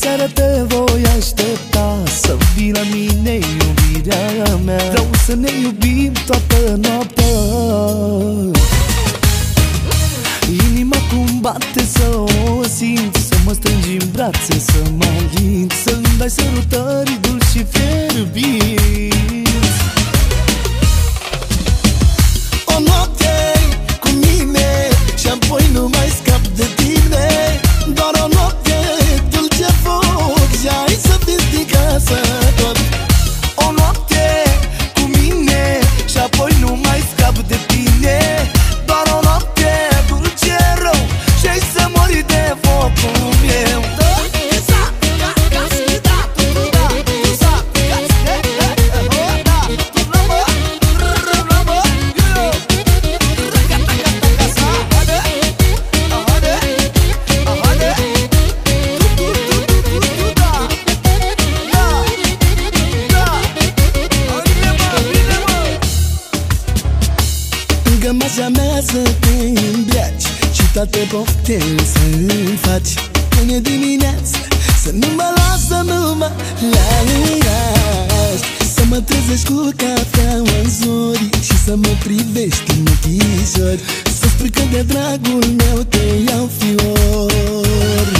Diseară te voi aștepta. Să vii la mine iubirea mea. Vreau să ne iubim toată noaptea. Inima cum bate să o simt Să mă strângi în brațe, să mă aghiți Să-mi dai sărutări dulci și fierbiți O noapte cu mine Și apoi nu mai scap de tine. Doar masa mea să te îmbraci Și toate poftele să-mi faci. Până dimineață Să nu mă las, să nu mă las Să mă trezești cu cafeaua în zori Și să mă privești în ochișori. Să spui că de dragul meu te iau fior